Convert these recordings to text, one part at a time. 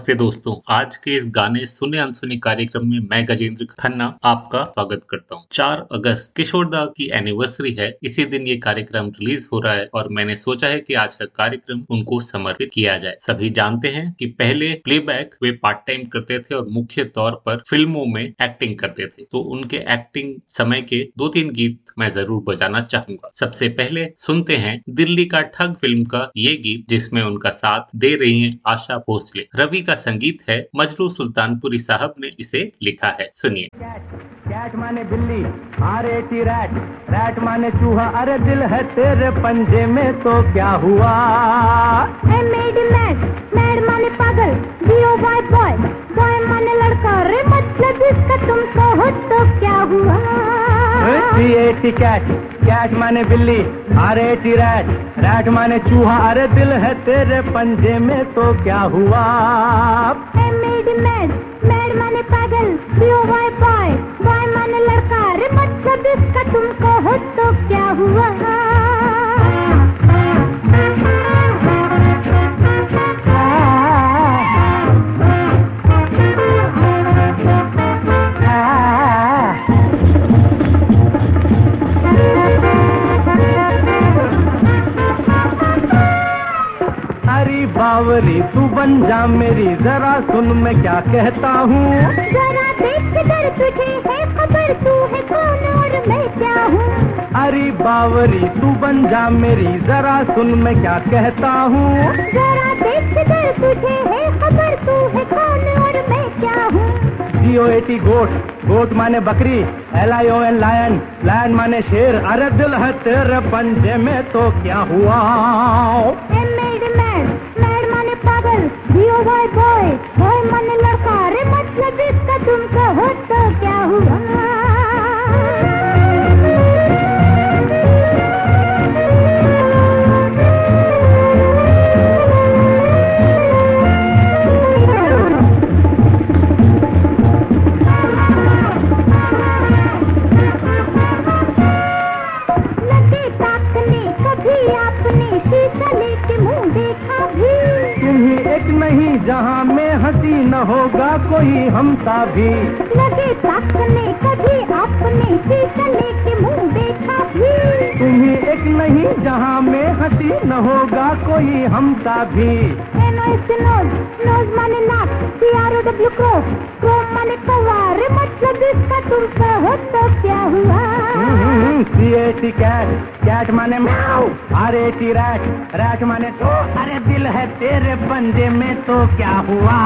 नमस्ते दोस्तों। आज के इस गाने सुने अनसुने कार्यक्रम में मैं गजेंद्र खन्ना आपका स्वागत करता हूँ। 4 अगस्त किशोर किशोरदा की एनिवर्सरी है। इसी दिन ये कार्यक्रम रिलीज़ हो रहा है और मैंने सोचा है कि आज का कार्यक्रम उनको समर्पित किया जाए। सभी जानते हैं कि पहले प्लेबैक वे पार्ट टाइम करते थे और मुख्य तौर पर फ़िल्मों में एक्टिंग करते थे। तो उनके एक्टिंग समय के दो तीन गीत मैं ज़रूर बजाना चाहूँगा। सबसे पहले सुनते हैं दिल्ली का ठग फ़िल्म का ये गीत जिसमें उनका साथ दे रही है आशा भोसले। रवि का संगीत है मजरू सुल्तानपुरी साहब ने इसे लिखा है। सुनिए। कैट माने बिल्ली R A T rat. Rat माने चूहा अरे दिल है तेरे पंजे में तो क्या हुआ? mad, mad माने पागल, boy boy, boy माने लड़का, रे मतलब इसका तुमको हो तो क्या हुआ? C A T cat cat माने बिल्ली R A T rat. Rat माने चूहा अरे दिल है तेरे पंजे में तो क्या हुआ? I made माने पागल, क्यों boy boy, boy माने लड़का, रे मतलब इसका तुमको हो तो क्या हुआ? बावरी तू बन जा मेरी जरा सुन मैं क्या कहता हूँ। जरा देख किधर तुझे है खबर तू है कौन और मैं क्या हूँ? अरे बावरी तू बन जा मेरी जरा सुन मैं क्या कहता हूँ। जरा देख किधर तुझे है खबर तू है कौन और मैं क्या हूँ? जी ओ ए गोट गोट माने बकरी L I O N lion lion माने शेर अरे दिल है तेरे पंजे में तो क्या हुआ? I जियो भाई बॉय माने लड़का, रे मतलब इसका तुमको हो तो क्या हुआ? जहाँ में हसी न होगा कोई हमसा भी। ताकने कभी आपने लेके मुँह देखा भी। तुम्ही एक नहीं जहाँ में हँसी न होगा कोई हमसा भी। नोज़ नोज़ माने नाक सीआरओ डब्ल्यू क्रो क्रो माने कौवा मतलब इसका तो क्या हुआ? C A T cat cat माने म्याऊ R A T rat rat माने तो। अरे दिल है तेरे पंजे में तो क्या हुआ?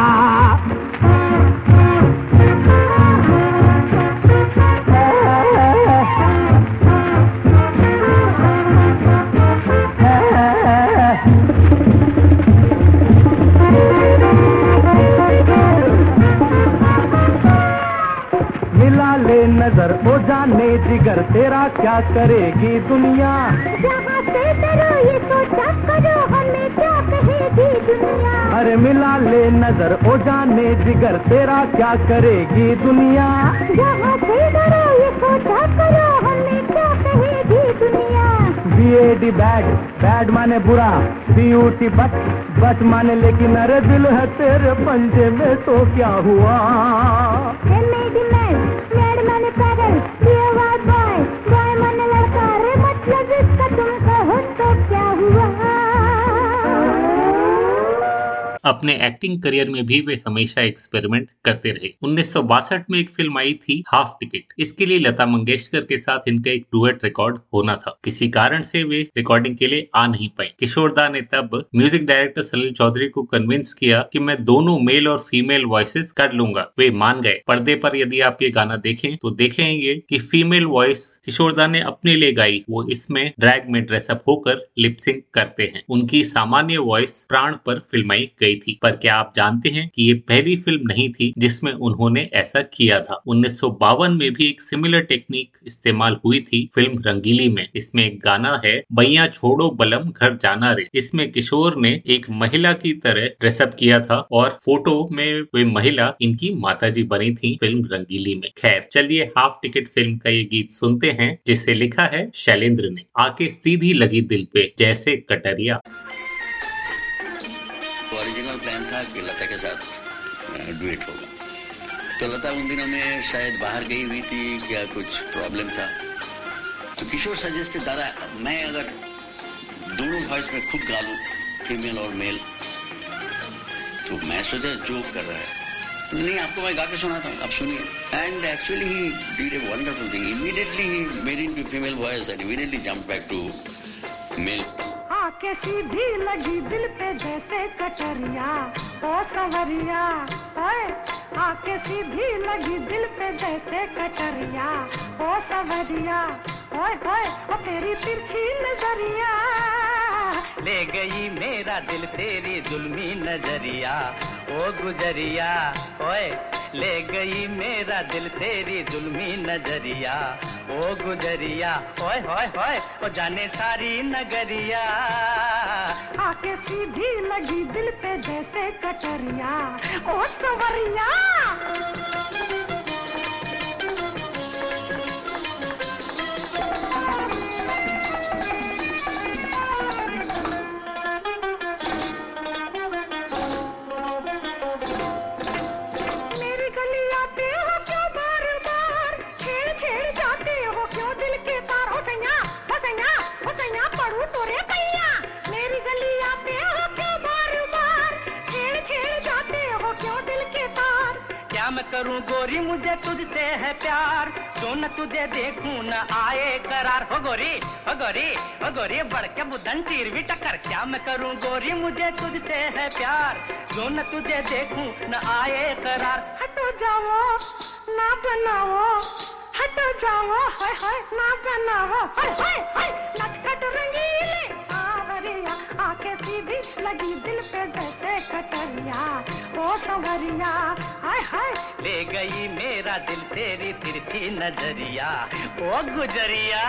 जाने जिगर तेरा क्या करेगी दुनिया? जहाँ से डरो ये सोचा करो हमें क्या कहेगी दुनिया? अरे मिला ले नज़र ओ जाने जिगर तेरा क्या करेगी दुनिया? जहाँ से डरो ये सोचा करो हमें क्या कहेगी दुनिया? B A D bad bad माने बुरा B U T but but माने लेकिन अरे दिल है तेरे पंजे में तो क्या हुआ? अपने एक्टिंग करियर में भी वे हमेशा एक्सपेरिमेंट करते रहे। उन्नीस सौ बासठ में एक फ़िल्म आई थी हाफ़ टिकट इसके लिए लता मंगेशकर के साथ इनका एक डुएट रिकॉर्ड होना था। किसी कारण से वे रिकॉर्डिंग के लिए आ नहीं पाए किशोरदा ने तब म्यूज़िक डायरेक्टर सलील चौधरी को कन्विंस किया कि मैं दोनों मेल और फीमेल वॉइसेस कर लूँगा। वे मान गए। पर्दे पर यदि आप ये गाना देखें तो देखेंगे कि फीमेल वॉइस किशोरदा ने अपने लिए गाई। वो इसमें ड्रैग में ड्रेसअप होकर लिपसिंग करते हैं। उनकी सामान्य वॉइस प्राण पर फिल्माई गई थी। पर क्या आप जानते हैं कि ये पहली फ़िल्म नहीं थी जिसमें उन्होंने ऐसा किया था? उन्नीस सौ बावन में भी एक सिमिलर टेक्निक इस्तेमाल हुई थी फ़िल्म रंगीली में। इसमें एक गाना है बैया छोड़ो बलम, घर जाना रे। इसमें किशोर ने एक महिला की तरह ड्रेसअप किया था और फ़ोटो में वे महिला इनकी माताजी बनी थी फ़िल्म रंगीली में। खैर, चलिए हाफ़ टिकट फ़िल्म का ये गीत सुनते हैं, जिसे लिखा है शैलेंद्र ने। आके सीधी लगी दिल पे, जैसे कटरिया। डुएट होगा। तो लता, उन दिनों में शायद बाहर गई हुई थी, क्या कुछ प्रॉब्लम था? तो किशोर सजेस्ट दादा, मैं अगर दोनों वॉइस में खुद गा लूँ फीमेल और मेल तो मैं सोचा जो कर रहा है। नहीं, आपको मैं गा के सुनाता हूँ, आप सुनिए। And actually he did a wonderful thing immediately he made in to female voice and immediately jump back to male कैसी सीधी लगी दिल पे जैसे कटरिया ओ सवरिया, ओए। कैसी भी लगी दिल पे जैसे कटरिया ओ सवरिया, ओए ओए। ओ तेरी तिरछी नज़रिया। ले गई मेरा दिल, तेरी जुल्मी नज़रिया, ओ गुजरिया, ओए। ले गई मेरा दिल तेरी जुल्मी नज़रिया। ओ गुजरिया ओए होए होए ओ जाने सारी नगरिया। आके सीधी लगी दिल पे जैसे कटरिया। ओ सवरिया! करूँ गोरी, मुझे तुझसे है प्यार। जो न तुझे देखूँ, न आए करार। हो गोरी हो गोरी हो गोरी बढ़ के बुधन चीर भी टक्कर। क्या मैं करूँ गोरी, मुझे तुझसे है प्यार। जो न तुझे देखूँ, न आए करार। हटो जाओ, ना बनाओ। हटो जाओ, हाय हाय, ना बनाओ। हाय हाय हाय, नटखट रंगीले। आवरिया, आके सीधी लगी दिल पे जैसे कटरिया ओ हाय हाय। ले गई मेरा दिल तेरी तिरछी नज़रिया। ओ गुजरिया।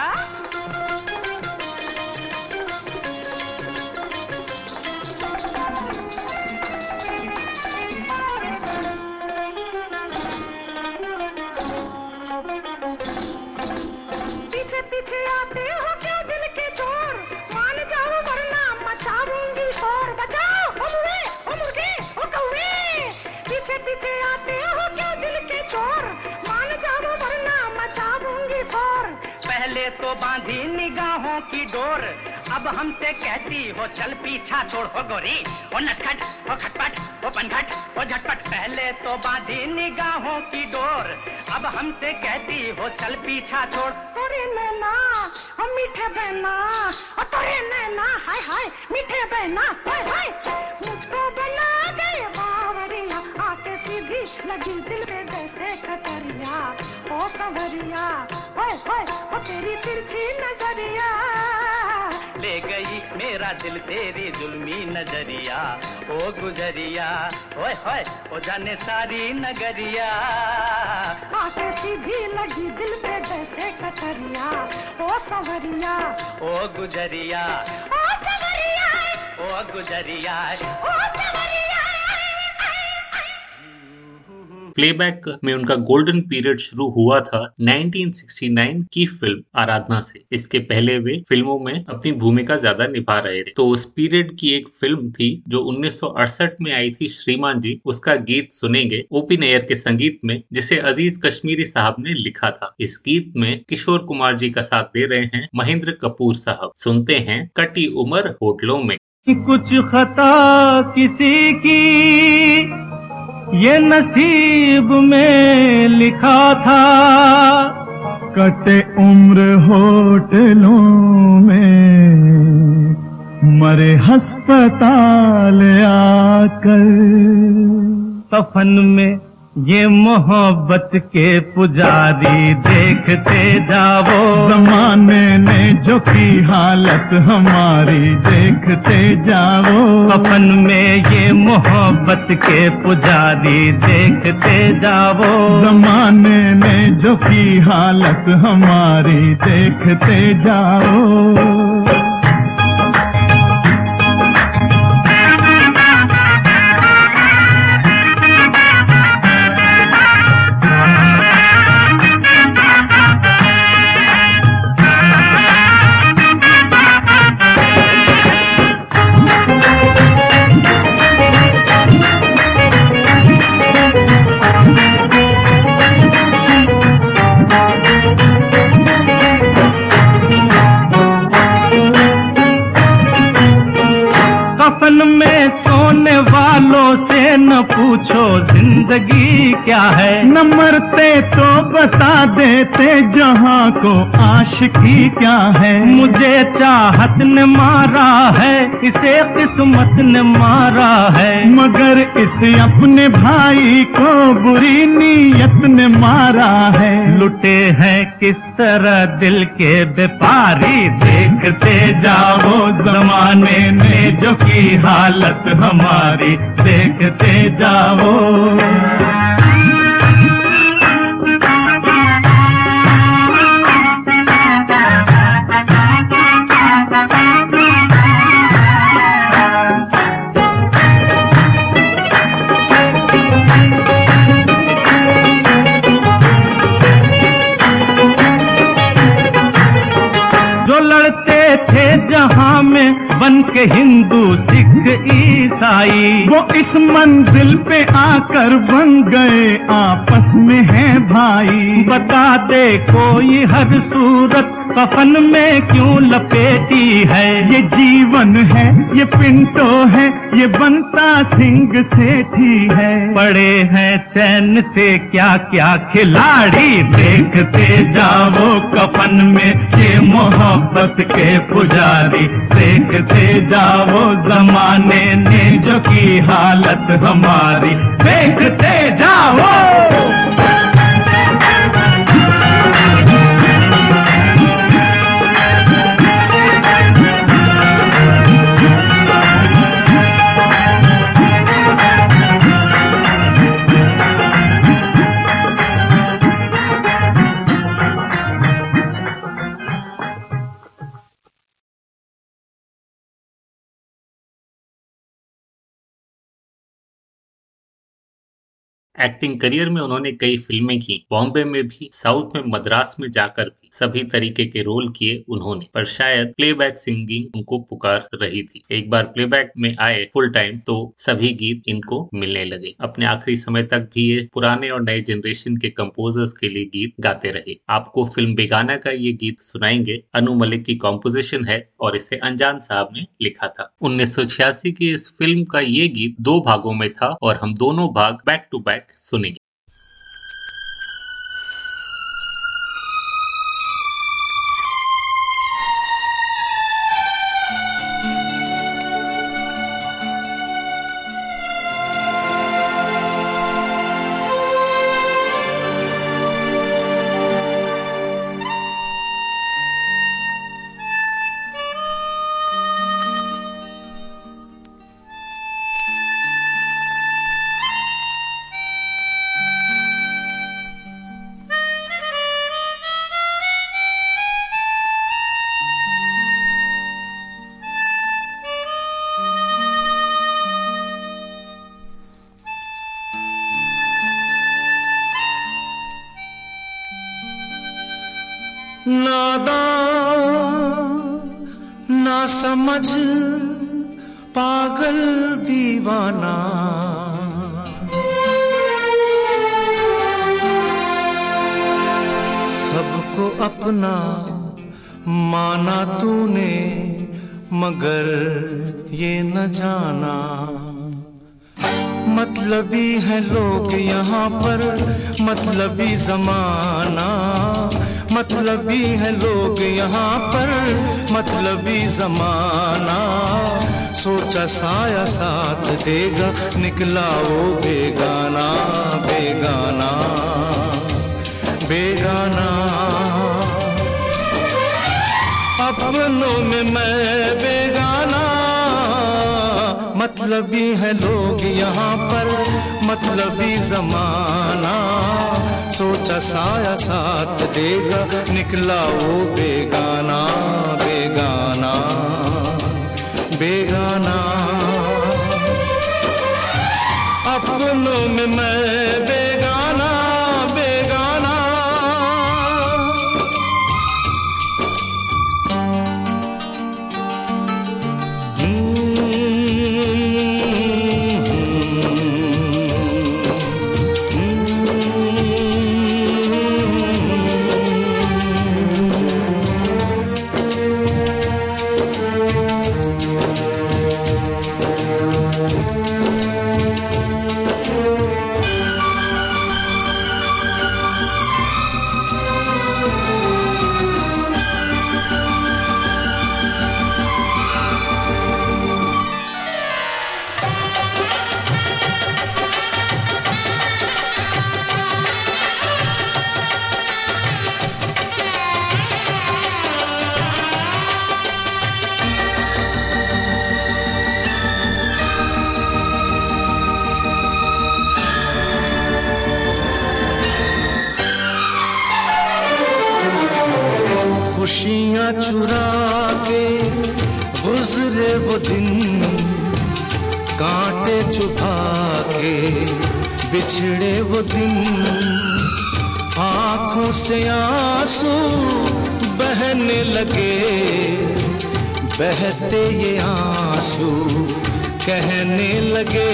पीछे पीछे आते हो। बांधी निगाहों की डोर। अब हमसे कहती हो, चल पीछा छोड़, हो गोरी। ओ नटखट ओ खटपट ओ पनघट ओ झटपट। पहले तो बांधी निगाहों की डोर। अब हमसे कहती हो, चल पीछा छोड़। तोरे नैना, ओ मीठे बहना, ओ तोरे नैना, हाय हाय, मीठे बहना, हाय हाय। मुझको बना गए बावरिया, आके सीधी लगी दिल में जैसे कटरिया ओ सवरिया। ओए ओए ओ तेरी तिरछी नज़रिया। ले गई मेरा दिल तेरी जुल्मी नज़रिया। ओ गुजरिया ओए होए ओ जाने सारी नगरिया। आके सीधी लगी दिल पे जैसे कतरिया। ओ सवरिया। ओ गुजरिया ओ सवरिया। ओ गुजरिया। ओ सवरिया। प्लेबैक में उनका गोल्डन पीरियड शुरू हुआ था 1969 की फ़िल्म आराधना से। इसके पहले वे फ़िल्मों में अपनी भूमिका ज़्यादा निभा रहे थे। तो उस पीरियड की एक फ़िल्म थी जो 1968 में आई थी श्रीमान जी, उसका गीत सुनेंगे ओपी नैयर के संगीत में, जिसे अज़ीज़ कश्मीरी साहब ने लिखा था। इस गीत में किशोर कुमार जी का साथ दे रहे हैं महेंद्र कपूर साहब। सुनते हैं कटी उम्र होटलों में। कुछ खता किसी की ये नसीब में लिखा था कटे उम्र होटलों में मरे हस्पताल आकर। कफन में ये मोहब्बत के पुजारी देखते जाओ। जमाने ने जो की हालत हमारी देखते जाओ। अपन में ये मोहब्बत के पुजारी देखते जाओ। जमाने ने जो की हालत हमारी देखते जाओ। तो बता देते जहाँ को आशिकी क्या है। मुझे चाहत ने मारा है, इसे किस्मत ने मारा है। मगर इस अपने भाई को बुरी नीयत ने मारा है। लुटे हैं किस तरह दिल के व्यापारी? देखते जाओ जमाने ने जो की हालत हमारी। देखते जाओ। के हिंदू, सिख, ईसाई, वो इस मंजिल पे आकर बन गए, आपस में है भाई। बता दे कोई हर सूरत कफन में क्यों लपेटी है? ये जीवन है, ये पिंटो है, ये बनता सिंह सेठी है। पड़े हैं चैन से क्या क्या खिलाड़ी? देखते जाओ कफन में ये मोहब्बत के पुजारी। देखते जाओ जमाने ने जो की हालत हमारी। देखते जाओ। एक्टिंग करियर में उन्होंने कई फ़िल्में की। बॉम्बे में भी, साउथ में मद्रास में जाकर भी सभी तरीके के रोल किए उन्होंने। पर शायद प्लेबैक सिंगिंग उनको पुकार रही थी। एक बार प्लेबैक में आए फुल टाइम तो सभी गीत इनको मिलने लगे। अपने आखिरी समय तक भी ये पुराने और नए जनरेशन के कंपोजर्स के लिए गीत गाते रहे। आपको फ़िल्म बेगाना का ये गीत सुनाएँगे। अनु मलिक की कॉम्पोजिशन है और इसे अनजान साहब ने लिखा था। उन्नीस सौ छियासी की इस फ़िल्म का ये गीत दो भागों में था और हम दोनों भाग बैक टू बैक सुनेंगे नादान ना समझ, पागल दीवाना। सबको अपना माना तूने, मगर ये न जाना। मतलबी है लोग यहाँ पर, मतलबी जमाना। मतलबी है लोग यहाँ पर, मतलबी जमाना। सोचा साया साथ देगा, निकला वो बेगाना बेगाना बेगाना। अपनों में मैं बेगाना, मतलबी है लोग यहाँ पर, मतलबी जमाना। सोचा साया साथ देगा निकला वो बेगाना बेगाना बेगाना। अपनों में मैं कहने लगे,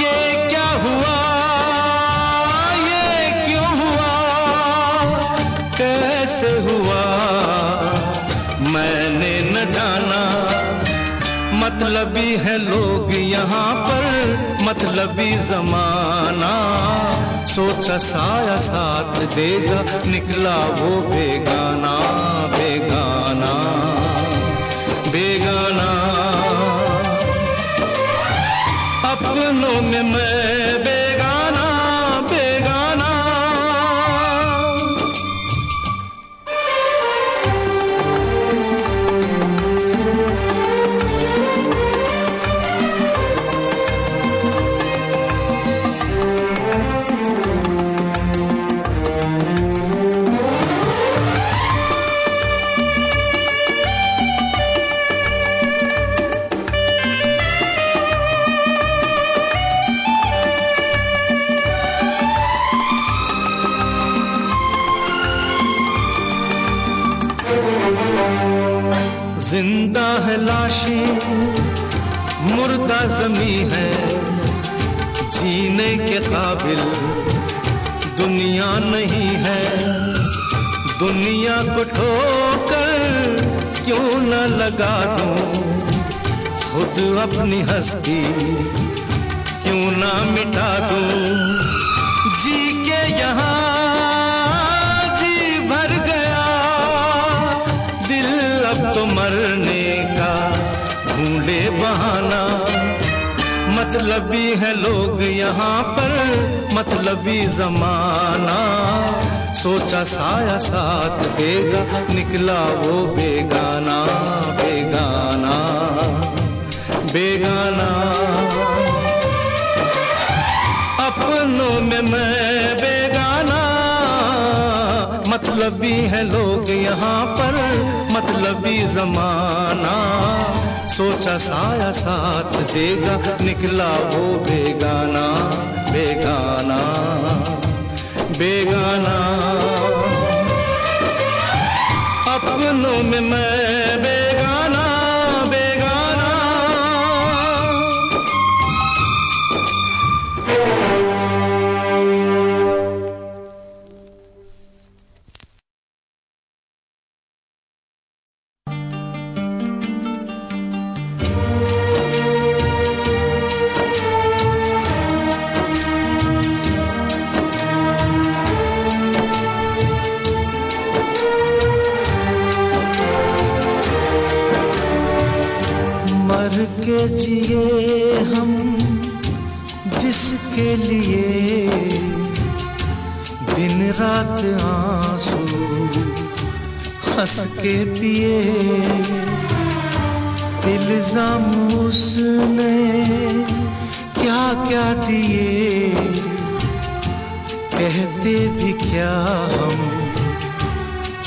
ये क्या हुआ? ये क्यों हुआ? कैसे हुआ? मैंने न जाना। मतलबी है लोग यहाँ पर, मतलबी जमाना। सोचा साया साथ देगा, निकला वो बेगाना बेगाना। में मैं नहीं है। दुनिया को ठोकर क्यों न लगा दूँ? खुद अपनी हस्ती क्यों ना मिटा दूँ? जी मतलबी है लोग यहाँ पर, मतलबी जमाना। सोचा साया साथ देगा, निकला वो बेगाना बेगाना बेगाना। अपनों में मैं बेगाना, मतलबी है लोग यहाँ पर, मतलबी जमाना। सोचा साया साथ देगा निकला वो बेगाना बेगाना बेगाना। अपनों में मैं बेगाना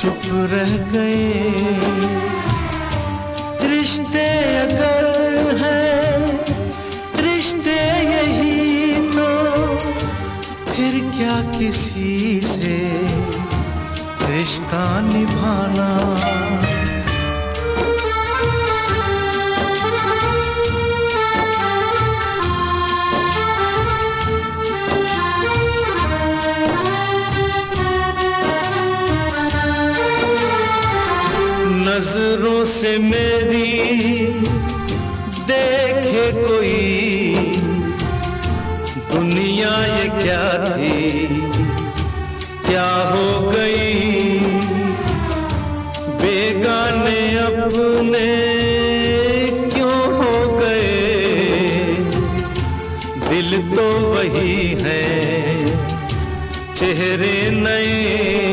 चुप रह गए। रिश्ते अगर हैं, रिश्ते यही तो फिर क्या किसी से? रिश्ता निभाना से मेरी देखे कोई। दुनिया ये क्या थी? क्या हो गई? बेगाने अपने क्यों हो गए? दिल तो वही है, चेहरे नए।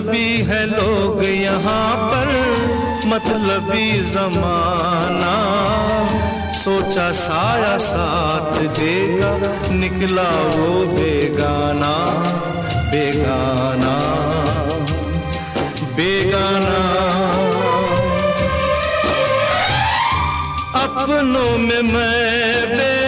मतलबी है लोग यहाँ पर, मतलबी जमाना। सोचा साया साथ देगा, निकला वो बेगाना बेगाना बेगाना। अपनों में मैं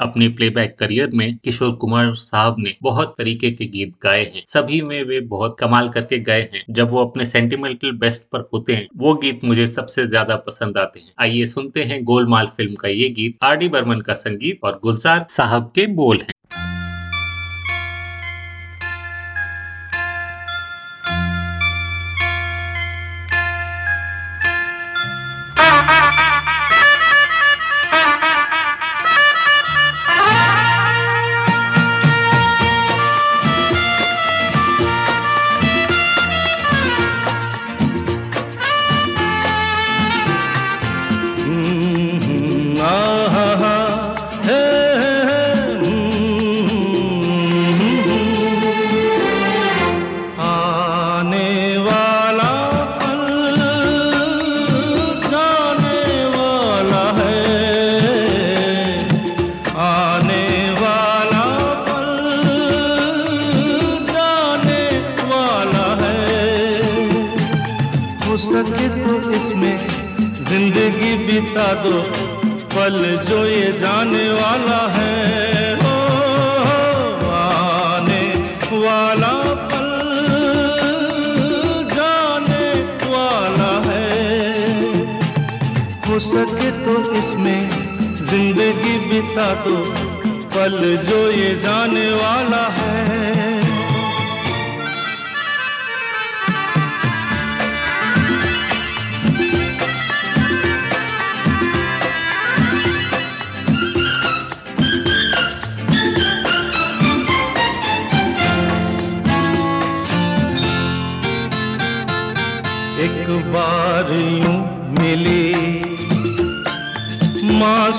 अपने प्लेबैक करियर में किशोर कुमार साहब ने बहुत तरीके के गीत गाए हैं। सभी में वे बहुत कमाल करके गए हैं। जब वो अपने सेंटिमेंटल बेस्ट पर होते हैं, वो गीत मुझे सबसे ज़्यादा पसंद आते हैं। आइए सुनते हैं गोलमाल फ़िल्म का ये गीत। आर डी बर्मन का संगीत और गुलजार साहब के बोल हैं।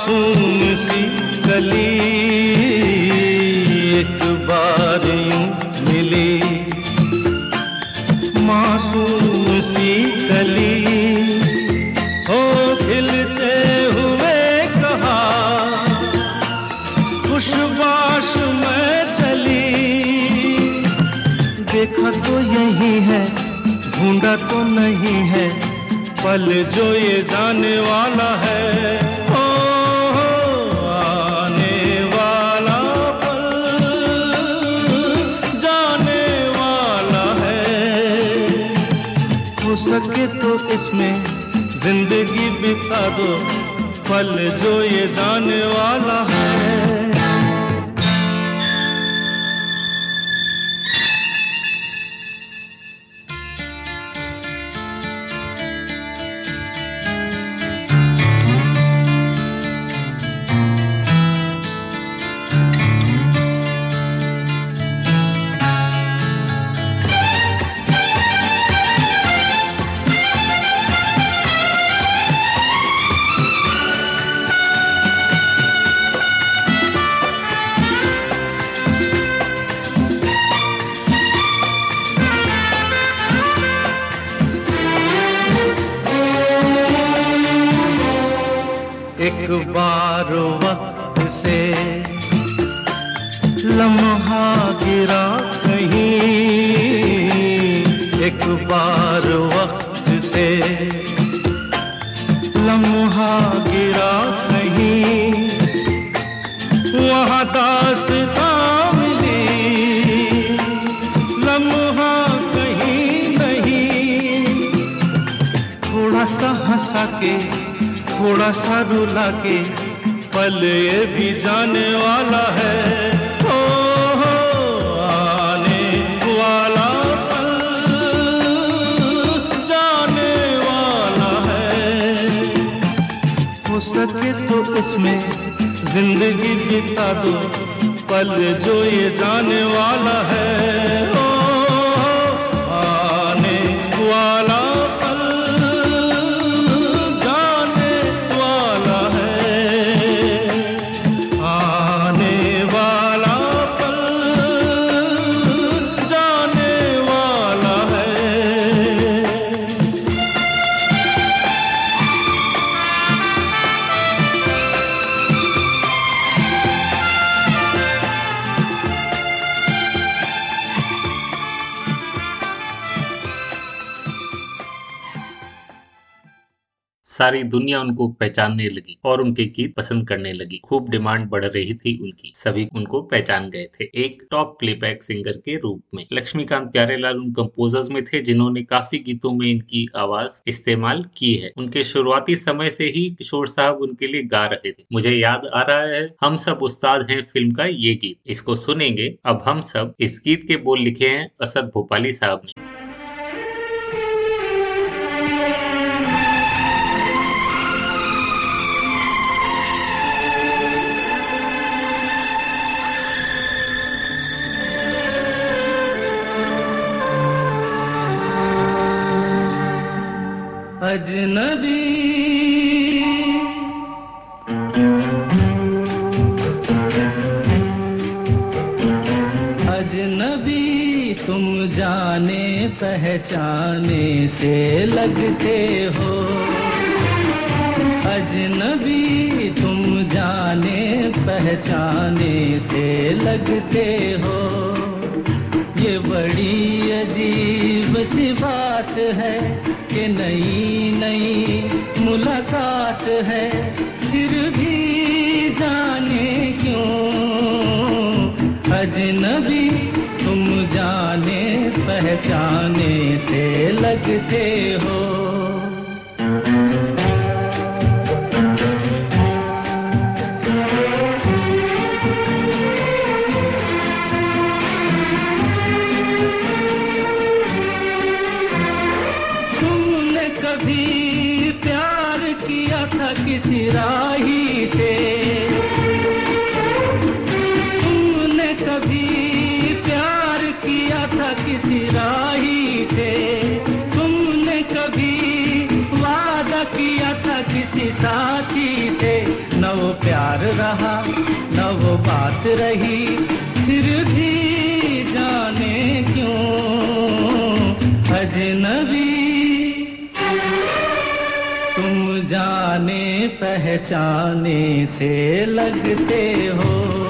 मासूम सी कली एक बार यूँ मिली। मासूम सी कली हो खिलते हुए कहा, खुशबाश में चली। देखा तो यही है, ढूंढा तो नहीं है, पल जो ये जाने वाला है। ज़िंदगी बिता दो पल जो ये जाने वाला है। गिरा नहीं, वहाँ दास्तां लम्हा कहीं नहीं। थोड़ा सा हंसा के, थोड़ा सा रुला के, पल ये भी जाने वाला है। सके तो इसमें ज़िंदगी बिता दो। पल जो ये जाने वाला है ओ सारी दुनिया उनको पहचानने लगी और उनके गीत पसंद करने लगी। खूब डिमांड बढ़ रही थी उनकी। सभी उनको पहचान गए थे। एक टॉप प्लेबैक सिंगर के रूप में। लक्ष्मीकांत प्यारेलाल उन कंपोजर्स में थे जिन्होंने काफ़ी गीतों में इनकी आवाज़ इस्तेमाल की है। उनके शुरुआती समय से ही किशोर साहब उनके लिए गा रहे थे। मुझे याद आ रहा है, हम सब उस्ताद हैं फ़िल्म का ये गीत। इसको सुनेंगे। अब हम सब इस गीत के बोल लिखे हैं असद भोपाली साहब ने। अजनबी। अजनबी, तुम जाने, पहचाने से लगते हो। अजनबी, तुम जाने, पहचाने से लगते हो। ये बड़ी अजीब सी बात है। कि नई नई मुलाकात है, फिर भी जाने क्यों? अजनबी, तुम जाने, पहचाने से लगते हो। बात रही फिर भी जाने क्यों? अजनबी तुम जाने पहचाने से लगते हो।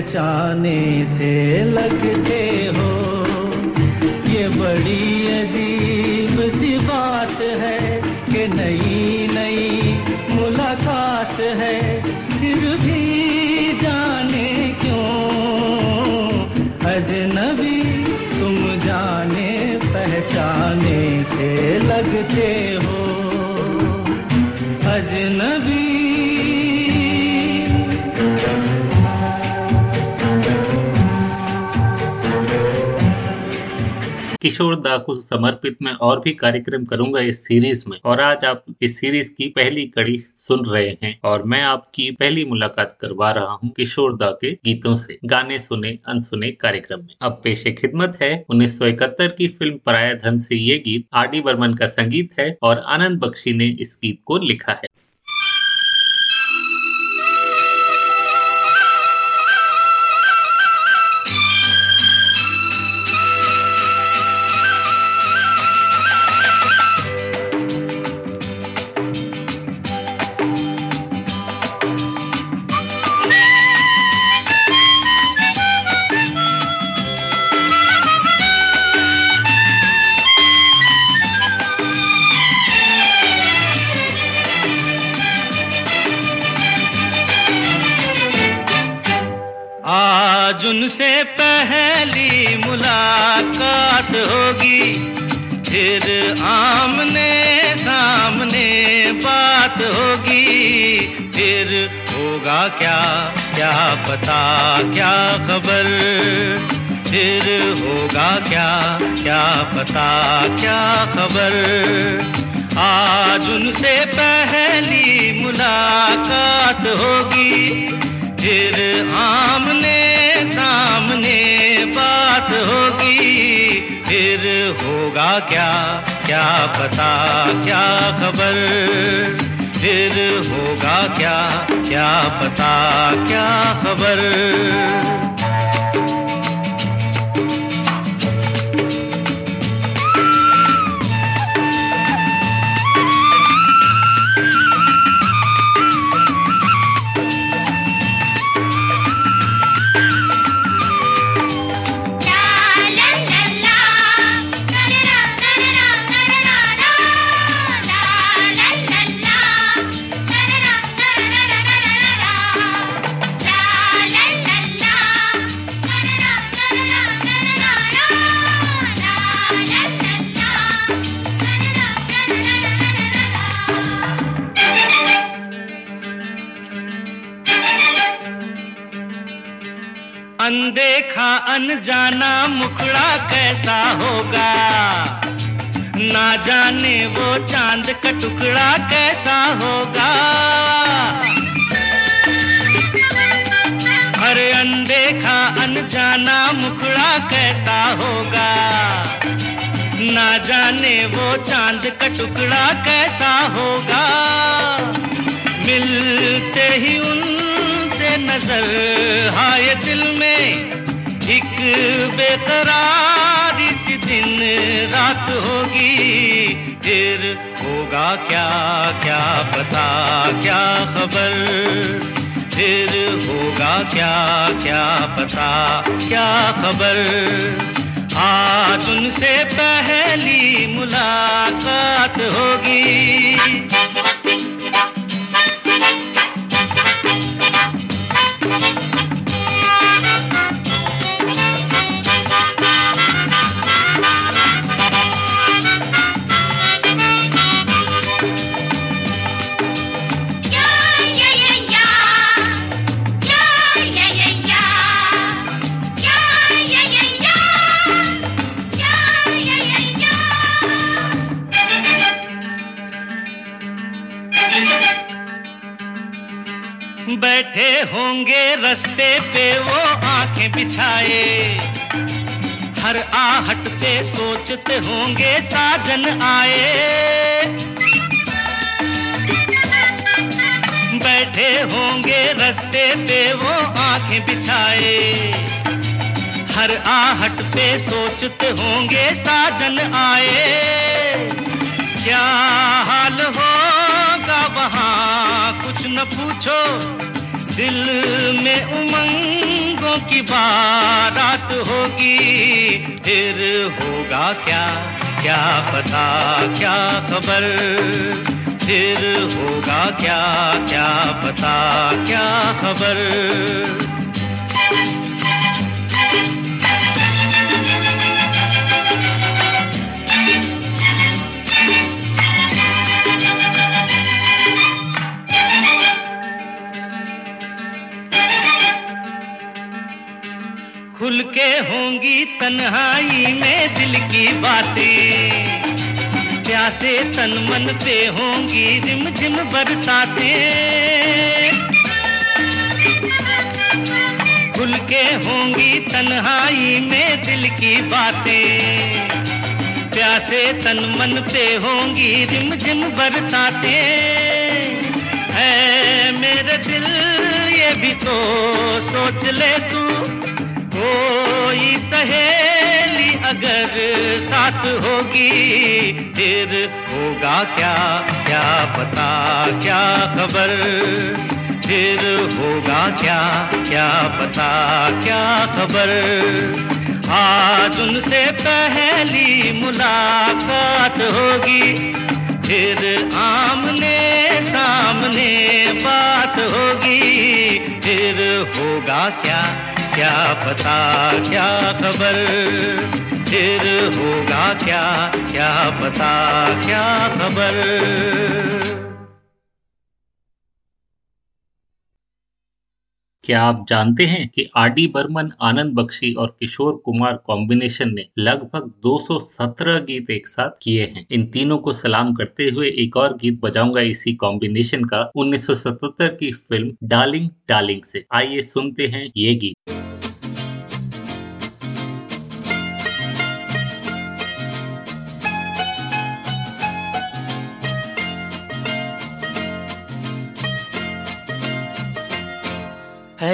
पहचाने से लगते हो। ये बड़ी अजीब सी बात है कि नई नई मुलाकात है, फिर भी जाने क्यों? अजनबी, तुम जाने, पहचाने से लगते हो। अजनबी किशोर दा को समर्पित मैं और भी कार्यक्रम करूँगा इस सीरीज़ में। और आज आप इस सीरीज़ की पहली कड़ी सुन रहे हैं और मैं आपकी पहली मुलाकात करवा रहा हूँ किशोर दा के गीतों से, गाने सुने, अनसुने कार्यक्रम में। अब पेशे खिदमत है 1971 की फ़िल्म पराया धन से ये गीत आर डी बर्मन का संगीत है और आनंद बख्शी ने इस गीत को लिखा है। फिर आमने सामने बात होगी। फिर होगा क्या क्या पता, क्या खबर? फिर होगा क्या क्या पता, क्या खबर? आज उनसे पहली मुलाकात होगी। फिर आमने सामने बात होगी। फिर होगा क्या? क्या पता? क्या खबर? फिर होगा क्या? क्या पता? क्या खबर? अनदेखा अनजाना मुखड़ा कैसा होगा? ना जाने वो चाँद का टुकड़ा कैसा होगा? अरे अनदेखा अनजाना मुखड़ा कैसा होगा? ना जाने वो चाँद का टुकड़ा कैसा होगा? मिलते ही उनसे नज़र, हाय दिल में बेकरारी सी दिन रात होगी। फिर होगा क्या क्या पता, क्या खबर? फिर होगा क्या क्या पता, क्या खबर? आज उनसे पहली मुलाकात होगी। बैठे होंगे रस्ते पे वो आँखें बिछाए। हर आहट पे सोचते होंगे साजन आए। बैठे होंगे रस्ते पे वो आँखें बिछाए। हर आहट पे सोचते होंगे साजन आए। क्या हाल होगा वहाँ? कुछ न पूछो। दिल में उमंगों की बारात होगी। फिर होगा क्या? क्या पता? क्या खबर? फिर होगा क्या? क्या पता? क्या खबर? खुल के होंगी तन्हाई में दिल की बातें। प्यासे तन मन पे होंगी रिम झिम बरसाते। खुल के होंगी तन्हाई में दिल की बातें। प्यासे तन मन पे होंगी रिम झिम बरसाते। है मेरे दिल, ये भी तो सोच ले तू। कोई सहेली अगर साथ होगी, फिर होगा क्या? क्या पता? क्या खबर? फिर होगा क्या? क्या पता? क्या खबर? आज उनसे पहली मुलाकात होगी, फिर आमने सामने बात होगी, फिर होगा क्या? क्या पता, क्या खबर? फिर होगा क्या क्या पता, क्या खबर? क्या आप जानते हैं कि आर डी बर्मन, आनंद बख्शी और किशोर कुमार कॉम्बिनेशन ने लगभग 217 गीत एक साथ किए हैं? इन तीनों को सलाम करते हुए एक और गीत बजाऊँगा इसी कॉम्बिनेशन का 1977 की फ़िल्म डार्लिंग डार्लिंग से। आइए सुनते हैं ये गीत।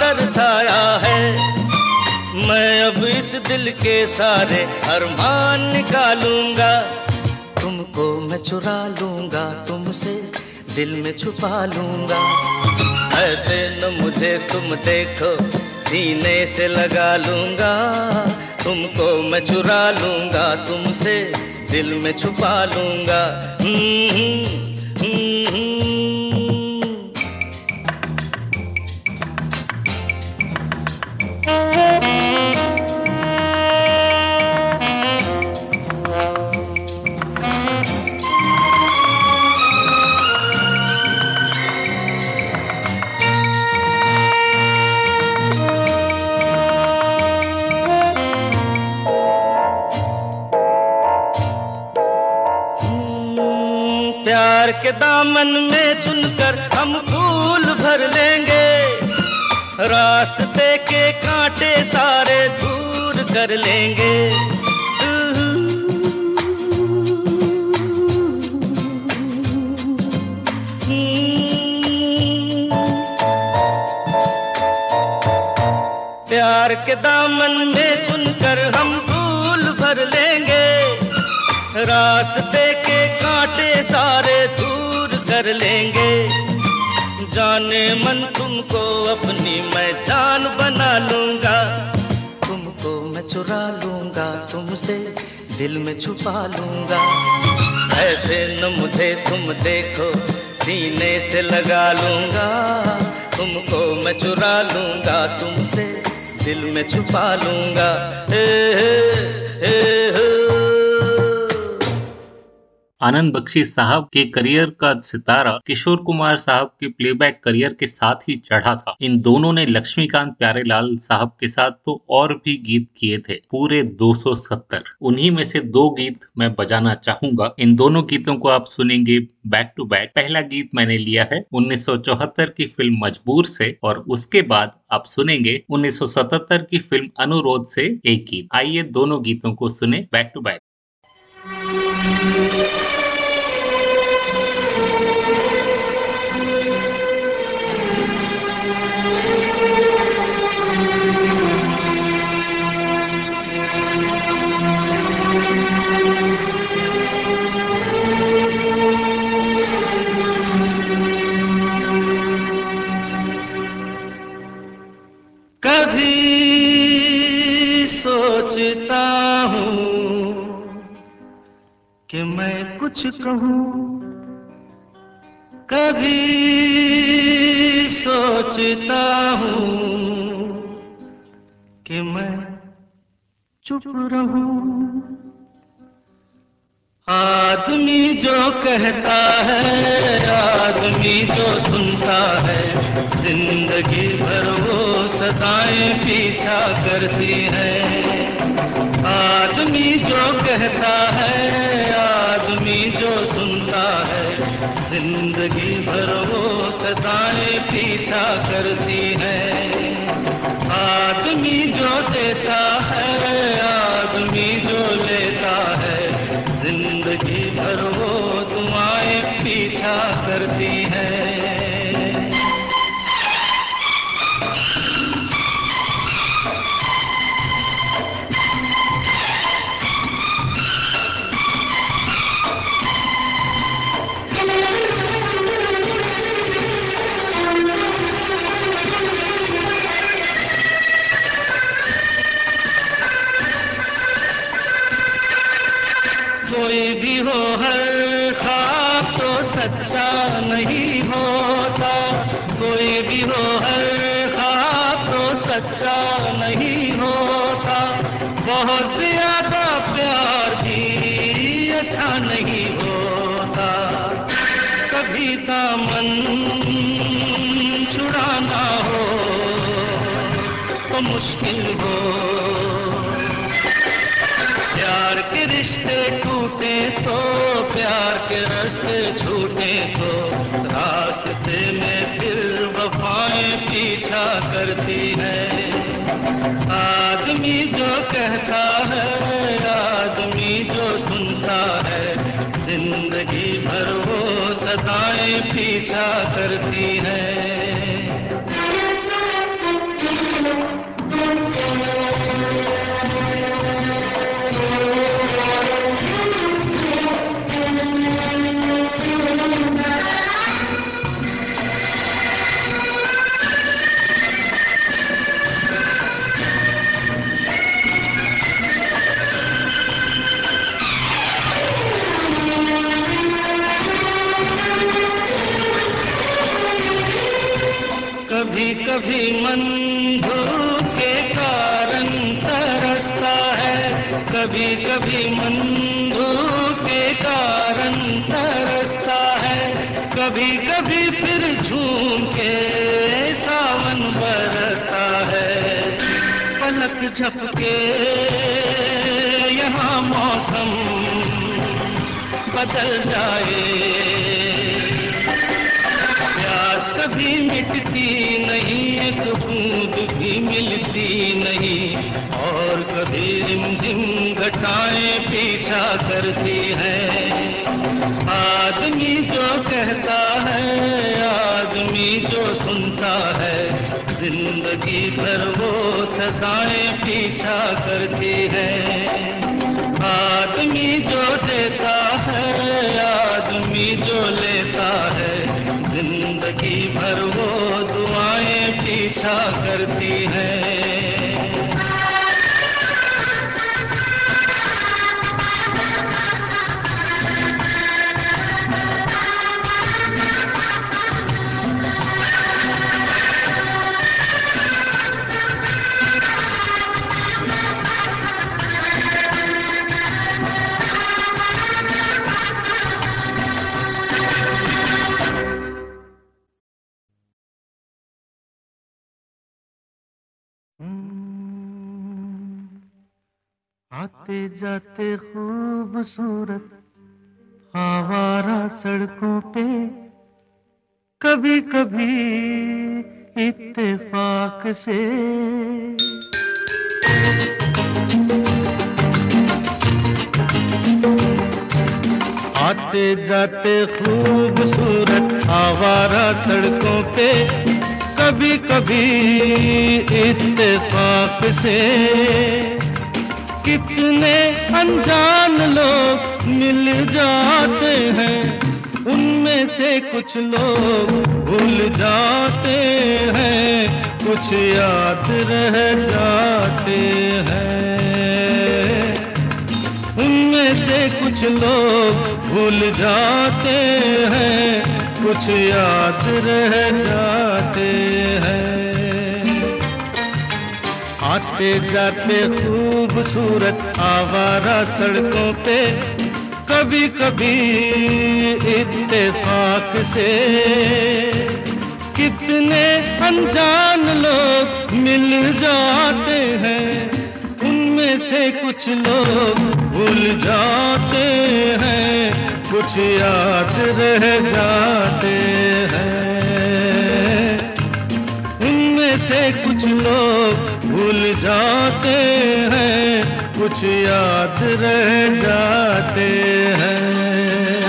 तरसाया है। मैं अब इस दिल के सारे अरमान निकालूँगा। तुमको मैं चुरा लूँगा, तुमसे दिल में छुपा लूँगा। ऐसे न मुझे तुम देखो, सीने से लगा लूँगा। तुमको मैं चुरा लूँगा, तुमसे दिल में छुपा लूँगा। दामन में चुनकर हम फूल भर लेंगे। रास्ते के कांटे सारे दूर कर लेंगे। प्यार के दामन में चुनकर हम फूल भर लेंगे। रास्ते के कांटे सारे दूर कर लेंगे। जाने मन तुमको अपनी मैं जान बना लूँगा। तुमको मैं चुरा लूँगा तुमसे दिल में छुपा लूँगा। ऐसे न मुझे तुम देखो सीने से लगा लूँगा। तुमको मैं चुरा लूँगा तुमसे दिल में छुपा लूँगा। ए, ए, ए, ए, आनंद बख्शी साहब के करियर का सितारा किशोर कुमार साहब के प्लेबैक करियर के साथ ही चढ़ा था। इन दोनों ने लक्ष्मीकांत प्यारेलाल साहब के साथ तो और भी गीत किए थे, पूरे 270 उन्हीं में से दो गीत मैं बजाना चाहूँगा। इन दोनों गीतों को आप सुनेंगे बैक टू बैक पहला गीत मैंने लिया है 1974 की फ़िल्म मजबूर से और उसके बाद आप सुनेंगे 1977 की फ़िल्म अनुरोध से एक गीत। आइए दोनों गीतों को सुने बैक टू बैक कभी सोचता हूँ कि मैं कुछ कहूँ। कभी सोचता हूँ कि मैं चुप रहूँ। आदमी जो कहता है, आदमी जो सुनता है, ज़िंदगी भर वो सदाएँ पीछा करती है। आदमी जो कहता है, आदमी जो सुनता है, ज़िंदगी भर वो सदाएँ पीछा करती है। आदमी जो देता है के रास्ते छूटे तो रास्ते में फिर वफाएँ पीछा करती है। आदमी जो कहता है, आदमी जो सुनता है, ज़िंदगी भर वो सदाएँ पीछा करती है। कभी कभी मन धूप के कारण तरसता है। कभी कभी मन धूप के कारण तरसता है। कभी कभी फिर झूम के सावन बरसता है। पलक झपके यहाँ मौसम बदल जाए। कभी मिटती नहीं, एक बूंद भी मिलती नहीं। और कभी रिमझिम घटाएँ पीछा करती है। आदमी जो कहता है, आदमी जो सुनता है, ज़िंदगी भर वो सदाएँ पीछा करती है। आदमी जो देता है, आदमी जो लेता है ज़िंदगी भर वो दुआएँ पीछा करती हैं। आते जाते खूबसूरत आवारा सड़कों पे। कभी कभी इत्तेफाक से। आते जाते खूबसूरत आवारा सड़कों पे। कभी कभी इत्तेफाक से। कितने अनजान लोग मिल जाते हैं। उनमें से कुछ लोग भूल जाते हैं। कुछ याद रह जाते हैं। उनमें से कुछ लोग भूल जाते हैं। कुछ याद रह जाते हैं। आते जाते खूबसूरत आवारा सड़कों पे कभी कभी इत्तेफाक से। कितने अनजान लोग मिल जाते हैं, उनमें से कुछ लोग भूल जाते हैं, कुछ याद रह जाते हैं। उनमें से कुछ लोग भूल जाते हैं कुछ याद रह जाते हैं।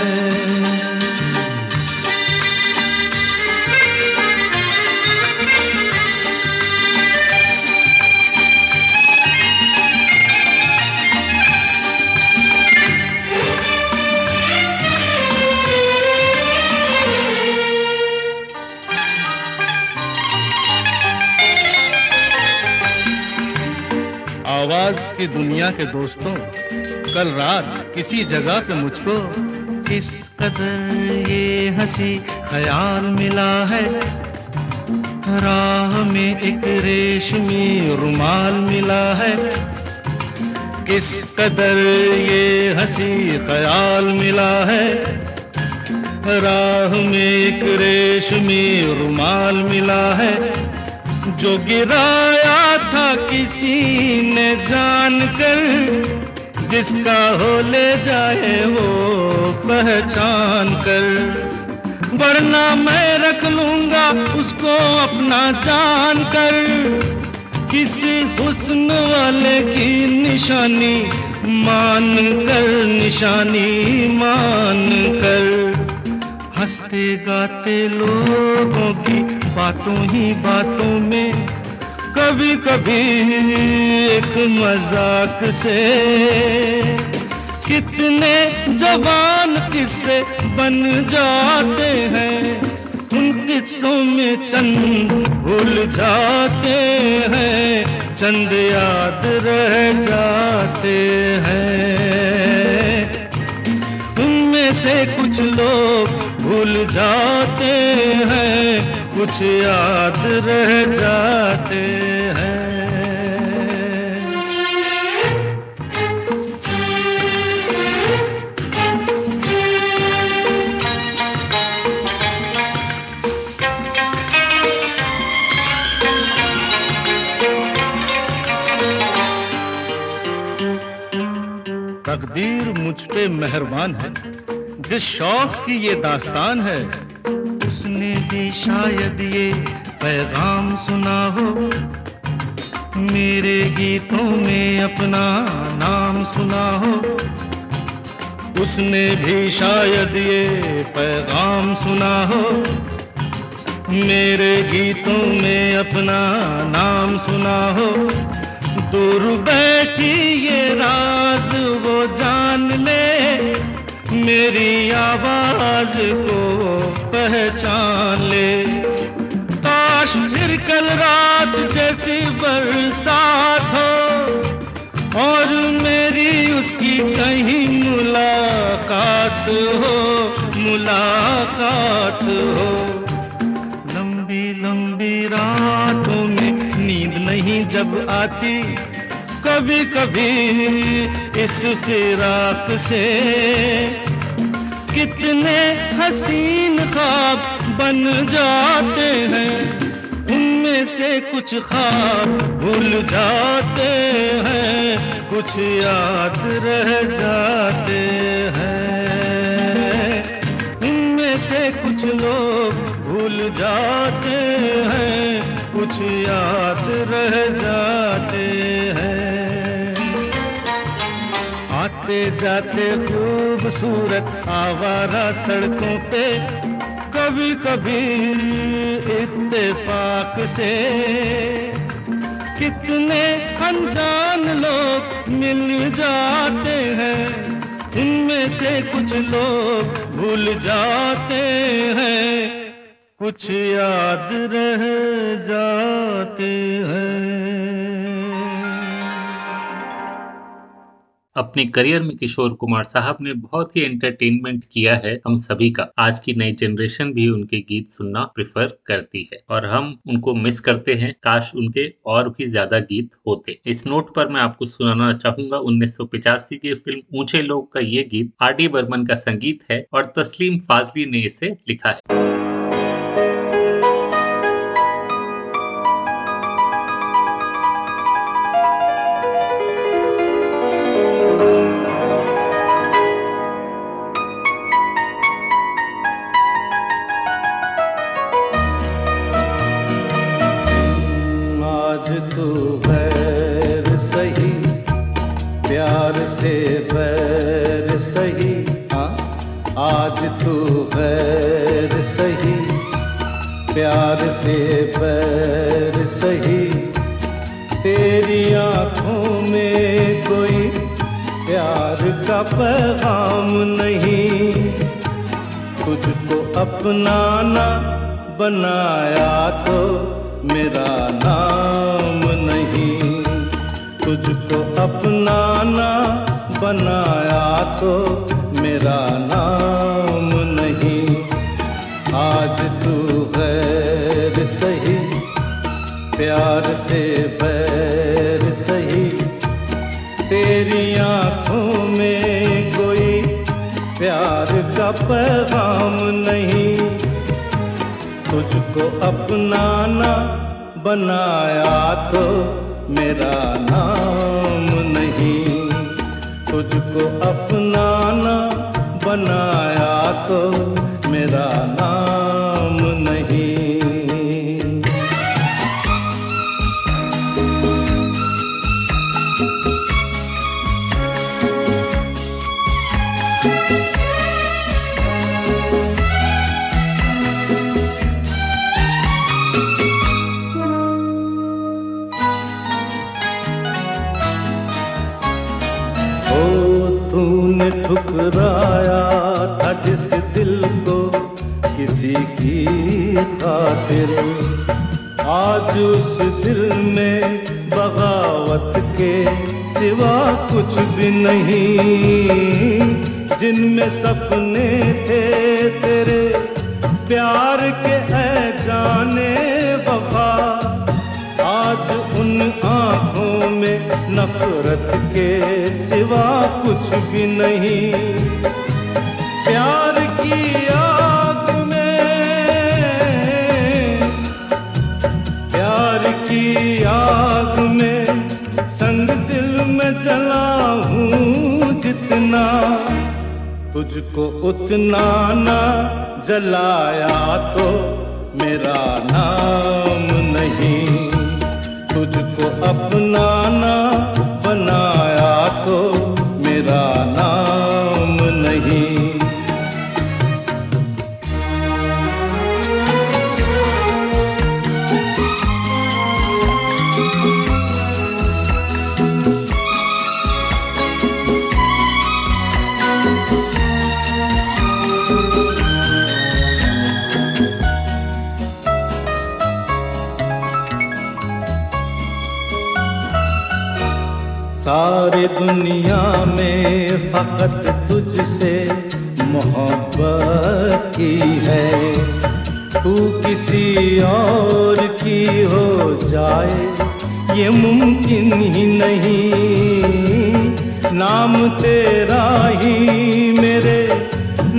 आवाज़ की दुनिया के दोस्तों, कल रात किसी जगह पे मुझको किस कदर ये हँसी ख्याल मिला है? राह में एक रेशमी रुमाल मिला है। किस कदर ये हँसी ख्याल मिला है? राह में एक रेशमी रुमाल मिला है। जो गिराया था किसी ने जान कर जिसका हो ले जाए वो पहचान कर वरना मैं रख लूँगा उसको अपना जान कर किसी हुस्न वाले की निशानी मान कर निशानी मान कर हँसते गाते लोगों की बातों ही बातों में कभी कभी एक मज़ाक से। कितने जवान किस्से बन जाते हैं, उन किस्सों में चंद भूल जाते हैं, चंद याद रह जाते हैं। उनमें से कुछ लोग भूल जाते हैं कुछ याद रह जाते हैं। तकदीर मुझ पे मेहरबान है। जिस शौक की ये दास्तान है उसने शायद ये पैगाम सुना हो। मेरे गीतों में अपना नाम सुना हो। उसने भी शायद ये पैगाम सुना हो। मेरे गीतों में अपना नाम सुना हो। दूर बैठी ये राज वो जान ले। मेरी आवाज़ को पहचान ले। काश फिर कल रात जैसी बरसात हो, और मेरी उसकी कहीं मुलाकात हो मुलाकात हो। लंबी लंबी रातों में नींद नहीं जब आती कभी कभी इस फिराक से। कितने हसीन ख्वाब बन जाते हैं। उनमें से कुछ ख्वाब भूल जाते हैं। कुछ याद रह जाते हैं। उनमें से कुछ लोग भूल जाते हैं। कुछ याद रह जाते हैं। आते जाते खूबसूरत आवारा सड़कों पे कभी कभी इत्तेफाक से। कितने अनजान लोग मिल जाते हैं। इनमें से कुछ लोग भूल जाते हैं। कुछ याद रह जाते हैं। अपने करियर में किशोर कुमार साहब ने बहुत ही एंटरटेनमेंट किया है हम सभी का। आज की नई जनरेशन भी उनके गीत सुनना प्रेफर करती है और हम उनको मिस करते हैं। काश उनके और भी ज़्यादा गीत होते। इस नोट पर मैं आपको सुनाना चाहूँगा उन्नीस की फ़िल्म ऊँचे लोग का ये गीत आर डी बर्मन का संगीत है और तस्लीम फाजली ने इसे लिखा है। प्यार से बैर सही। हाँ आज तू गैर सही। प्यार से बैर सही। तेरी आँखों में कोई प्यार का पैगाम नहीं। तुझको अपनाना बनाया तो मेरा नाम नहीं। तुझको अपनाना बनाया तो मेरा नाम नहीं। आज तू गैर सही, प्यार से बैर सही। तेरी आँखों में कोई प्यार का पैगाम नहीं। तुझको अपनाना बनाया तो मेरा नाम तुझको अपनाना बनाया तो मेरा नाम खातिर आज उस दिल में बगावत के सिवा कुछ भी नहीं। जिनमें सपने थे तेरे, प्यार के ऐ जाने वफा। आज उन आँखों में नफरत के सिवा कुछ भी नहीं। प्यार की जला हूँ जितना तुझको उतना ना जलाया तो मेरा नाम नहीं। तुझको अपनाना सारी दुनिया में फकत तुझसे मोहब्बत की है। तू किसी और की हो जाए, ये मुमकिन ही नहीं। नाम तेरा ही मेरे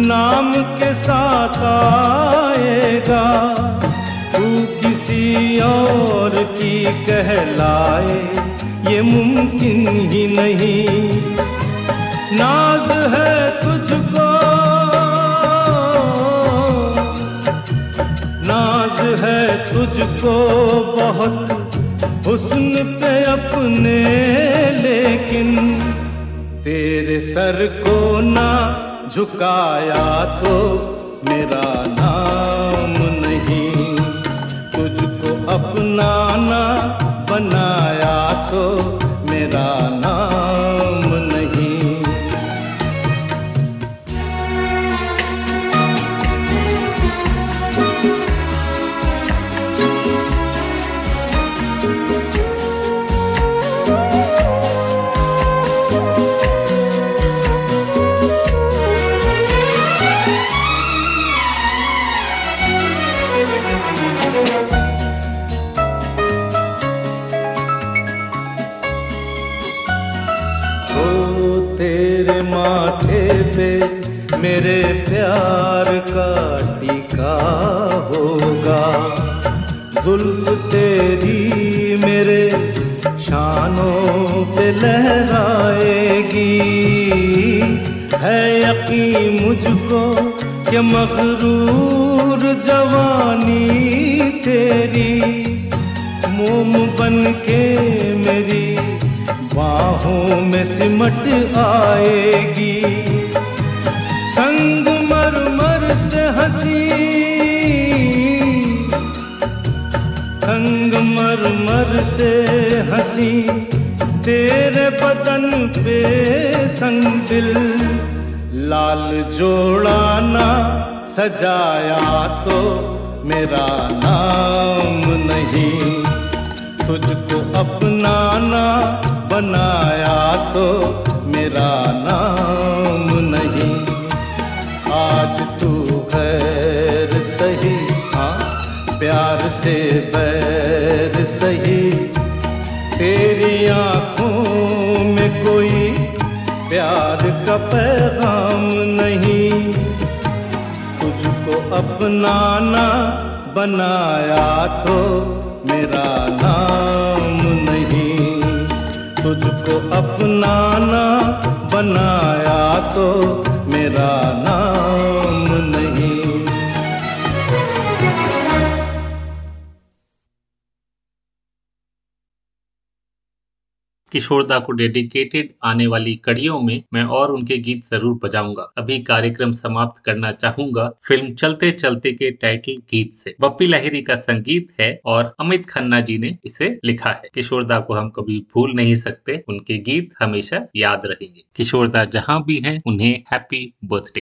नाम के साथ आएगा। तू किसी और की कहलाए मुमकिन ही नहीं। नाज है तुझको। नाज है तुझको बहुत हुस्न पे अपने, लेकिन तेरे सर को ना झुकाया तो मेरा नाम बनाया तो मेरा नाम नहीं। तुझको अपनाना बनाया तो मेरा नाम किशोरदा को डेडिकेटेड आने वाली कड़ियों में मैं और उनके गीत ज़रूर बजाऊँगा। अभी कार्यक्रम समाप्त करना चाहूँगा फ़िल्म चलते चलते के टाइटल गीत से। बप्पी लहिरी का संगीत है और अमित खन्ना जी ने इसे लिखा है। किशोरदा को हम कभी भूल नहीं सकते। उनके गीत हमेशा याद रहेंगे। किशोरदा जहाँ भी है, उन्हें हैप्पी बर्थडे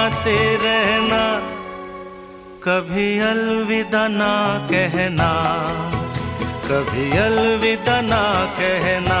गुनगुनाते रहना कभी अलविदा ना कहना कभी अलविदा ना कहना।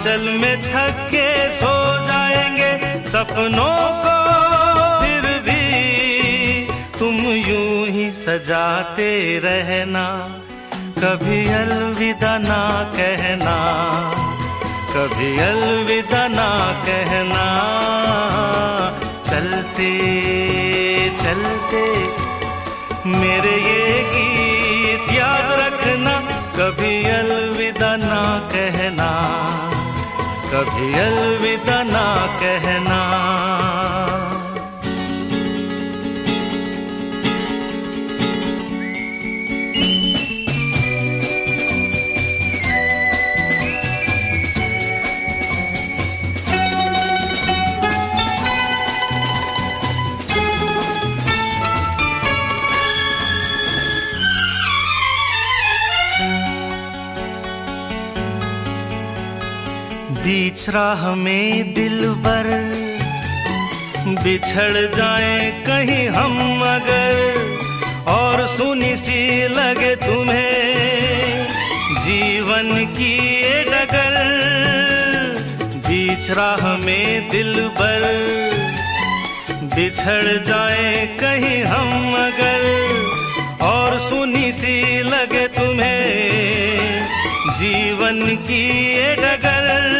आंचल में थके सो जाएँगे सपनों को। फिर भी तुम यूँ ही सजाते रहना। कभी अलविदा ना कहना। कभी अलविदा ना कहना। चलते चलते मेरे ये गीत याद रखना। कभी अलविदा ना कहना। कभी अलविदा ना कहना। राह में दिल बर बिछड़ जाए कहीं हम अगर, और सुनी सी लगे तुम्हें। जीवन की ये डगर बीच राह में दिल बर बिछड़ जाए कहीं हम अगर, और सुनी सी लगे तुम्हें। जीवन की ये डगर